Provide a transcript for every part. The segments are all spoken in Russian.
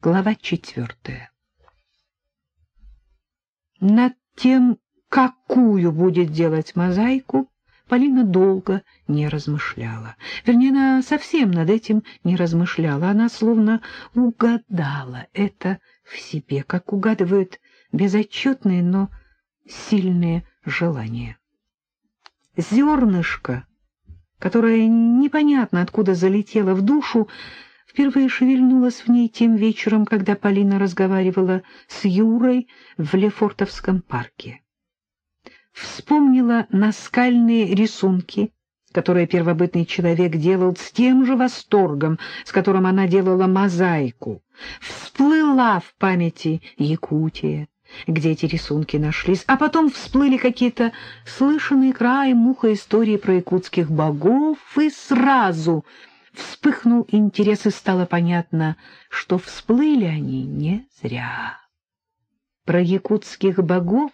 Глава четвертая. Над тем, какую будет делать мозаику, Полина долго не размышляла. Вернее, она совсем над этим не размышляла. Она словно угадала это в себе, как угадывают безотчетные, но сильные желания. Зернышко, которое непонятно откуда залетело в душу, впервые шевельнулось в ней тем вечером, когда Полина разговаривала с Юрой в Лефортовском парке. Вспомнила наскальные рисунки, которые первобытный человек делал с тем же восторгом, с которым она делала мозаику. Всплыла в памяти Якутия, где эти рисунки нашлись, а потом всплыли какие-то слышанные краем муха истории про якутских богов, и сразу вспыхнул интерес, и стало понятно, что всплыли они не зря. Про якутских богов,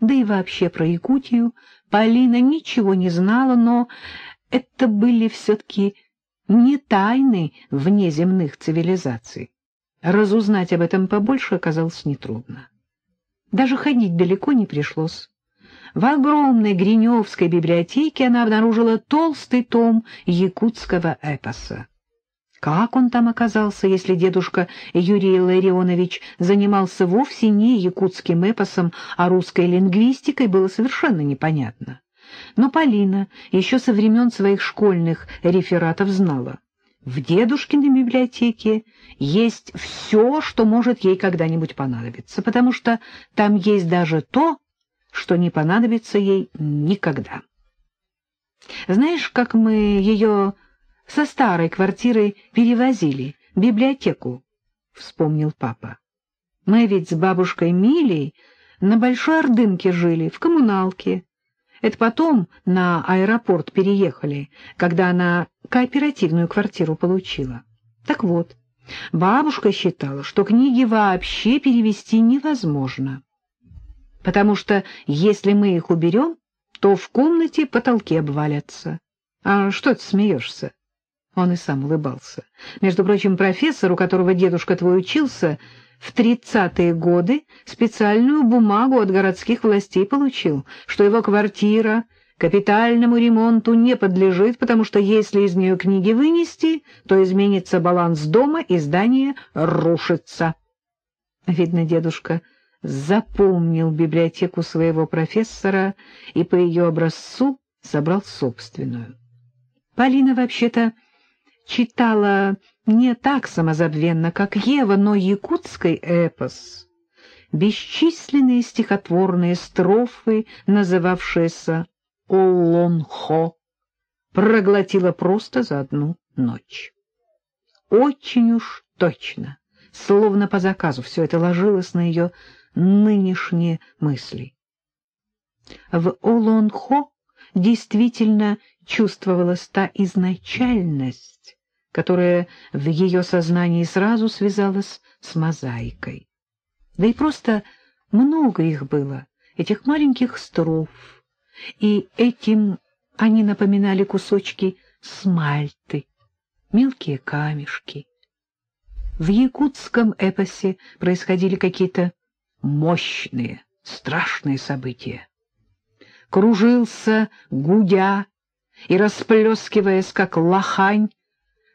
да и вообще про Якутию, Полина ничего не знала, но это были все-таки не тайны внеземных цивилизаций. Разузнать об этом побольше оказалось нетрудно. Даже ходить далеко не пришлось. В огромной Гриневской библиотеке она обнаружила толстый том якутского эпоса. Как он там оказался, если дедушка Юрий Ларионович занимался вовсе не якутским эпосом, а русской лингвистикой, было совершенно непонятно. Но Полина еще со времен своих школьных рефератов знала. В дедушкиной библиотеке есть все, что может ей когда-нибудь понадобиться, потому что там есть даже то, что не понадобится ей никогда. Знаешь, как мы ее со старой квартиры перевозили, в библиотеку, — вспомнил папа. Мы ведь с бабушкой Милей на Большой Ордынке жили, в коммуналке. Это потом на аэропорт переехали, когда она кооперативную квартиру получила. Так вот, бабушка считала, что книги вообще перевести невозможно, потому что если мы их уберем, то в комнате потолки обвалятся. А что ты смеешься? Он и сам улыбался. Между прочим, профессор, у которого дедушка твой учился, в тридцатые годы специальную бумагу от городских властей получил, что его квартира капитальному ремонту не подлежит, потому что если из нее книги вынести, то изменится баланс дома и здание рушится. Видно, дедушка запомнил библиотеку своего профессора и по ее образцу собрал собственную. Полина вообще-то читала не так самозабвенно, как Ева, но якутский эпос, бесчисленные стихотворные строфы, называвшиеся «Олонхо», проглотила просто за одну ночь. Очень уж точно, словно по заказу, все это ложилось на ее нынешние мысли. В Олонхо действительно чувствовалась та изначальность, которая в ее сознании сразу связалась с мозаикой. Да и просто много их было, этих маленьких строф, и этим они напоминали кусочки смальты, мелкие камешки. В якутском эпосе происходили какие-то мощные, страшные события кружился, гудя и расплескиваясь, как лохань,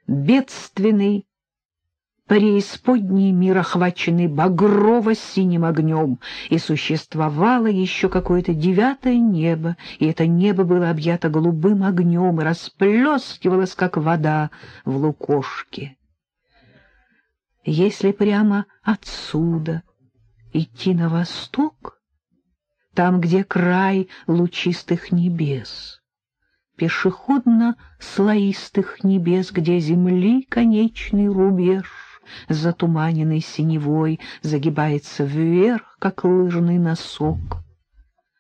бедственный, преисподний мир, охваченный багрово-синим огнем, и существовало еще какое-то девятое небо, и это небо было объято голубым огнем и расплескивалось, как вода в лукошке. Если прямо отсюда идти на восток, там, где край лучистых небес, пешеходно-слоистых небес, где земли конечный рубеж, затуманенный синевой, загибается вверх, как лыжный носок.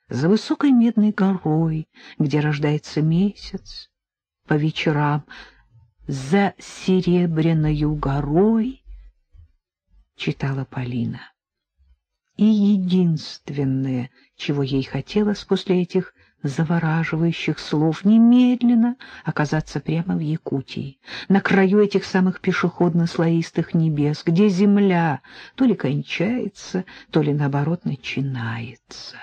За высокой медной горой, где рождается месяц, по вечерам, за серебряною горой, читала Полина. И единственное, чего ей хотелось после этих завораживающих слов немедленно оказаться прямо в Якутии, на краю этих самых пешеходно-слоистых небес, где земля то ли кончается, то ли, наоборот, начинается.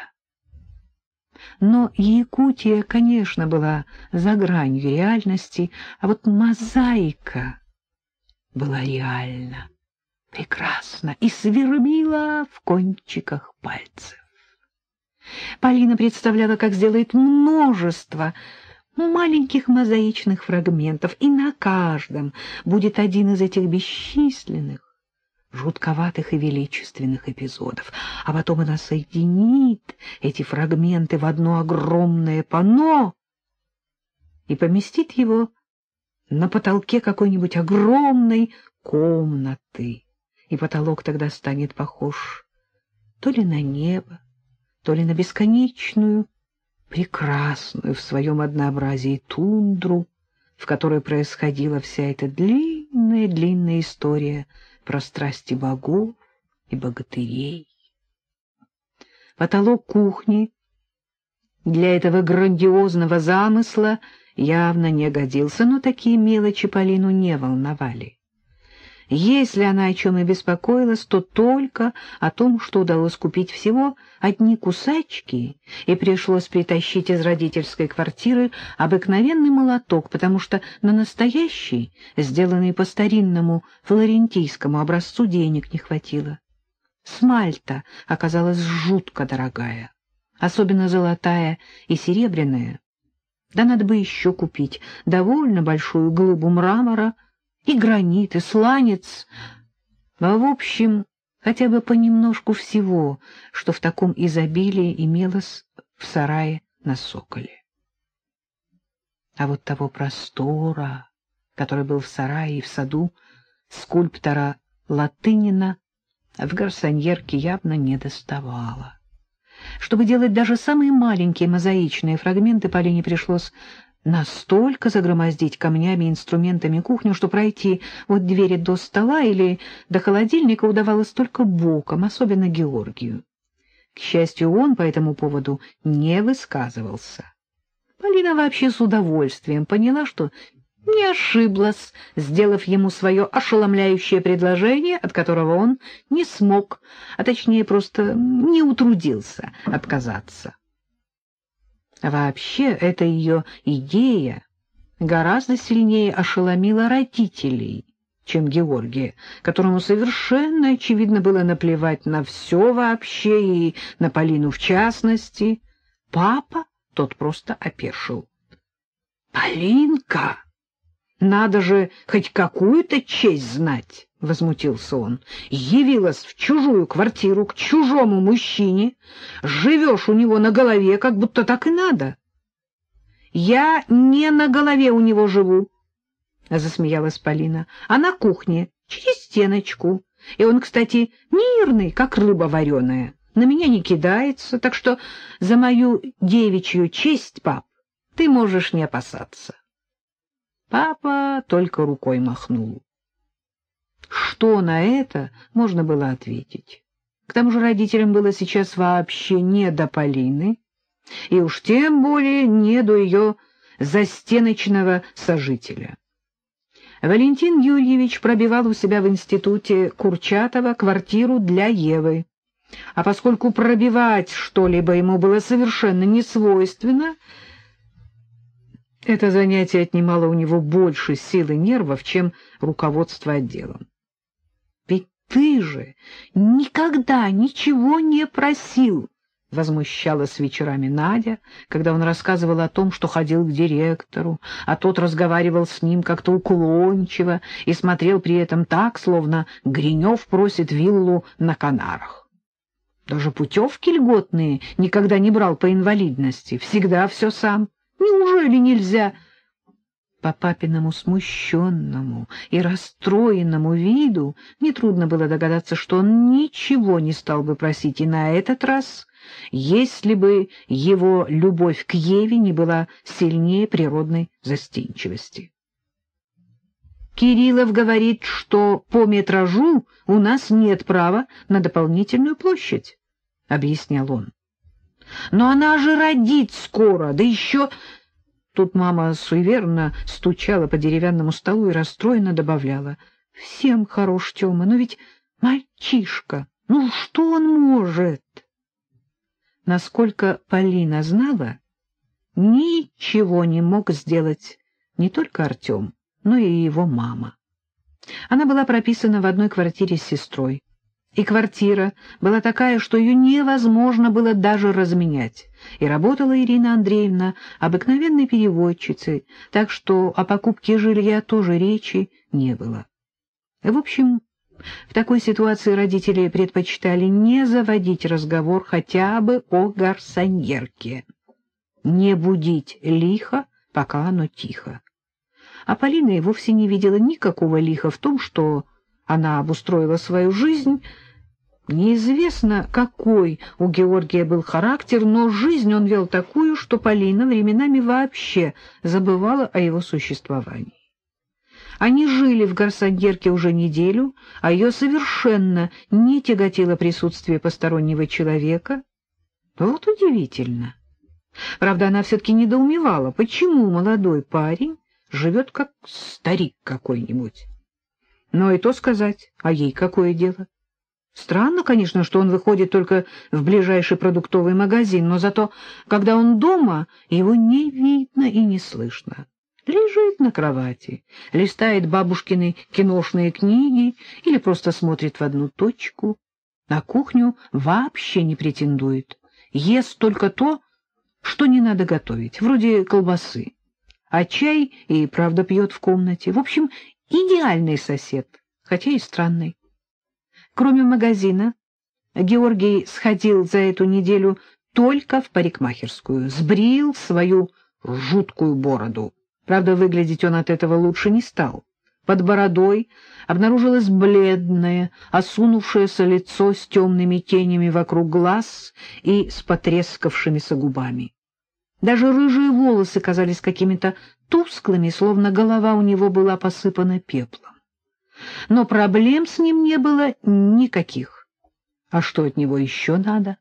Но Якутия, конечно, была за гранью реальности, а вот мозаика была реальна, прекрасна и свербила в кончиках пальцев. Полина представляла, как сделает множество маленьких мозаичных фрагментов, и на каждом будет один из этих бесчисленных, жутковатых и величественных эпизодов, а потом она соединит эти фрагменты в одно огромное панно и поместит его на потолке какой-нибудь огромной комнаты, и потолок тогда станет похож то ли на небо, то ли на бесконечную, прекрасную в своем однообразии тундру, в которой происходила вся эта длинная-длинная история про страсти богов и богатырей. Потолок кухни для этого грандиозного замысла явно не годился, но такие мелочи Полину не волновали. Если она о чем и беспокоилась, то только о том, что удалось купить всего одни кусачки, и пришлось притащить из родительской квартиры обыкновенный молоток, потому что на настоящий, сделанный по старинному флорентийскому образцу, денег не хватило. Смальта оказалась жутко дорогая, особенно золотая и серебряная. Да надо бы еще купить довольно большую глыбу мрамора, и гранит, и сланец, а в общем, хотя бы понемножку всего, что в таком изобилии имелось в сарае на Соколе. А вот того простора, который был в сарае и в саду скульптора Латынина, в гарсоньерке явно не доставало. Чтобы делать даже самые маленькие мозаичные фрагменты, Полине пришлось настолько загромоздить камнями инструментами кухню, что пройти от двери до стола или до холодильника удавалось только боком, особенно Георгию. К счастью, он по этому поводу не высказывался. Полина вообще с удовольствием поняла, что не ошиблась, сделав ему свое ошеломляющее предложение, от которого он не смог, а точнее просто не утрудился отказаться. Вообще, эта ее идея гораздо сильнее ошеломила родителей, чем Георгия, которому совершенно очевидно было наплевать на все вообще и на Полину в частности. Папа тот просто опешил. «Полинка!» Надо же хоть какую-то честь знать, — возмутился он. Явилась в чужую квартиру к чужому мужчине, живешь у него на голове, как будто так и надо. Я не на голове у него живу, — засмеялась Полина, — а на кухне, через стеночку. И он, кстати, мирный, как рыба вареная, на меня не кидается, так что за мою девичью честь, пап, ты можешь не опасаться. Папа только рукой махнул. Что на это можно было ответить? К тому же родителям было сейчас вообще не до Полины, и уж тем более не до ее застеночного сожителя. Валентин Юрьевич пробивал у себя в институте Курчатова квартиру для Евы. А поскольку пробивать что-либо ему было совершенно не свойственно, это занятие отнимало у него больше сил и нервов, чем руководство отделом. «Ведь ты же никогда ничего не просил!» — возмущалась вечерами Надя, когда он рассказывал о том, что ходил к директору, а тот разговаривал с ним как-то уклончиво и смотрел при этом так, словно Гринев просит виллу на Канарах. Даже путевки льготные никогда не брал по инвалидности, всегда все сам. Неужели нельзя? По папиному смущенному и расстроенному виду нетрудно было догадаться, что он ничего не стал бы просить и на этот раз, если бы его любовь к Еве не была сильнее природной застенчивости. Кириллов говорит, что по метражу у нас нет права на дополнительную площадь, — объяснял он. Но она же родит скоро, да еще... Тут мама суеверно стучала по деревянному столу и расстроенно добавляла. Всем хорош Тёма, но ведь мальчишка, ну что он может? Насколько Полина знала, ничего не мог сделать не только Артем, но и его мама. Она была прописана в одной квартире с сестрой. И квартира была такая, что ее невозможно было даже разменять. И работала Ирина Андреевна обыкновенной переводчицей, так что о покупке жилья тоже речи не было. В общем, в такой ситуации родители предпочитали не заводить разговор хотя бы о гарсоньерке, не будить лихо, пока оно тихо. А Полина и вовсе не видела никакого лиха в том, что она обустроила свою жизнь. Неизвестно, какой у Георгия был характер, но жизнь он вел такую, что Полина временами вообще забывала о его существовании. Они жили в Гарсоньерке уже неделю, а ее совершенно не тяготило присутствие постороннего человека. Вот удивительно. Правда, она все-таки недоумевала, почему молодой парень живет как старик какой-нибудь. Но и то сказать, а ей какое дело? Странно, конечно, что он выходит только в ближайший продуктовый магазин, но зато, когда он дома, его не видно и не слышно лежит на кровати, листает бабушкины киношные книги или просто смотрит в одну точку. На кухню вообще не претендует. Ест только то, что не надо готовить, вроде колбасы. А чай и правда пьет в комнате. В общем, идеальный сосед, хотя и странный. Кроме магазина, Георгий сходил за эту неделю только в парикмахерскую, сбрил свою жуткую бороду. Правда, выглядеть он от этого лучше не стал. Под бородой обнаружилось бледное, осунувшееся лицо с темными тенями вокруг глаз и с потрескавшимися губами. Даже рыжие волосы казались какими-то тусклыми, словно голова у него была посыпана пеплом. Но проблем с ним не было никаких. А что от него еще надо?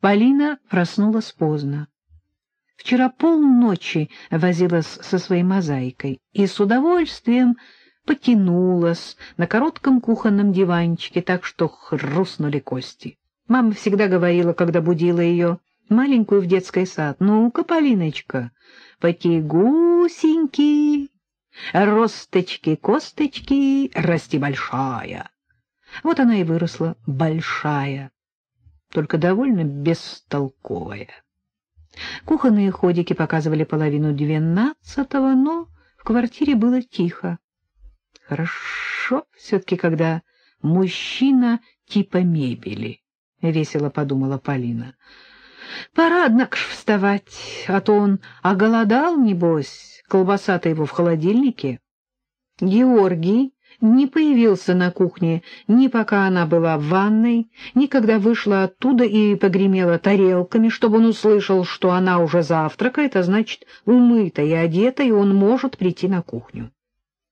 Полина проснулась поздно. Вчера полночи возилась со своей мозаикой и с удовольствием потянулась на коротком кухонном диванчике, так что хрустнули кости. Мама всегда говорила, когда будила ее, маленькую в детский сад, «Ну-ка, Полиночка, потягусеньки, росточки-косточки, расти большая». Вот она и выросла большая, только довольно бестолковая. Кухонные ходики показывали половину двенадцатого, но в квартире было тихо. Хорошо все-таки, когда мужчина типа мебели, — весело подумала Полина. Пора, однако вставать, а то он оголодал, небось, колбаса-то его в холодильнике. Георгий не появился на кухне ни пока она была в ванной, ни когда вышла оттуда и погремела тарелками, чтобы он услышал, что она уже завтракает, а значит, умыта и одета, и он может прийти на кухню.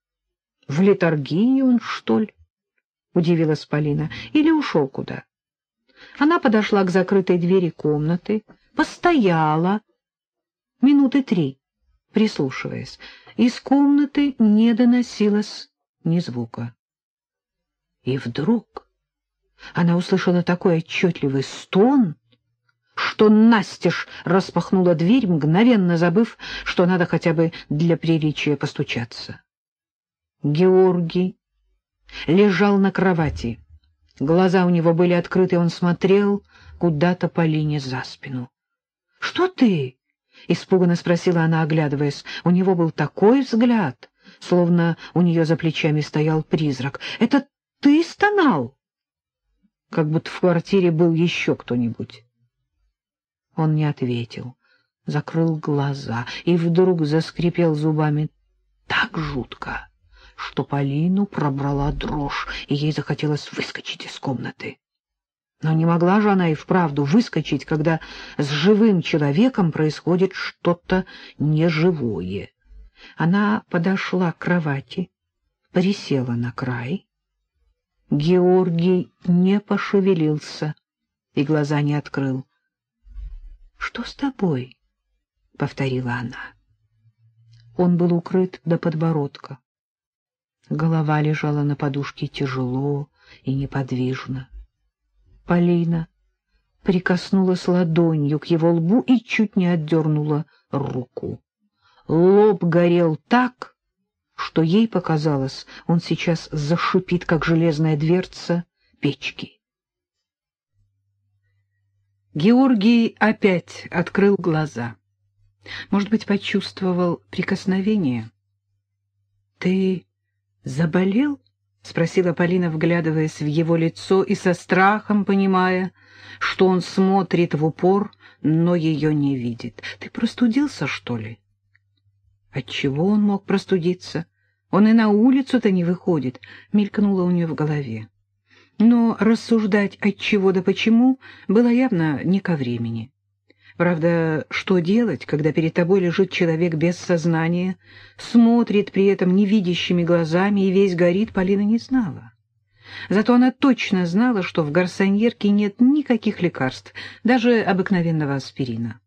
— В литургии он, что ли? — удивилась Полина. — Или ушел куда? Она подошла к закрытой двери комнаты, постояла минуты три, прислушиваясь. Из комнаты не доносилось ни звука. И вдруг она услышала такой отчетливый стон, что настежь распахнула дверь, мгновенно забыв, что надо хотя бы для приличия постучаться. Георгий лежал на кровати. Глаза у него были открыты, он смотрел куда-то по линии за спину. — Что ты? — испуганно спросила она, оглядываясь. У него был такой взгляд, словно у нее за плечами стоял призрак. — Это ты стонал? Как будто в квартире был еще кто-нибудь. Он не ответил, закрыл глаза и вдруг заскрипел зубами так жутко, что Полину пробрала дрожь, и ей захотелось выскочить из комнаты. Но не могла же она и вправду выскочить, когда с живым человеком происходит что-то неживое. Она подошла к кровати, присела на край. Георгий не пошевелился и глаза не открыл. Что с тобой? — повторила она. Он был укрыт до подбородка. Голова лежала на подушке тяжело и неподвижно. Полина прикоснулась ладонью к его лбу и чуть не отдернула руку. Лоб горел так, что ей показалось, он сейчас зашипит, как железная дверца печки. Георгий опять открыл глаза. Может быть, почувствовал прикосновение. — Ты заболел? — спросила Полина, вглядываясь в его лицо и со страхом понимая, что он смотрит в упор, но ее не видит. — Ты простудился, что ли? Отчего он мог простудиться? Он и на улицу-то не выходит, — мелькнуло у нее в голове. Но рассуждать от чего да почему было явно не ко времени. Правда, что делать, когда перед тобой лежит человек без сознания, смотрит при этом невидящими глазами и весь горит, Полина не знала. Зато она точно знала, что в гарсоньерке нет никаких лекарств, даже обыкновенного аспирина.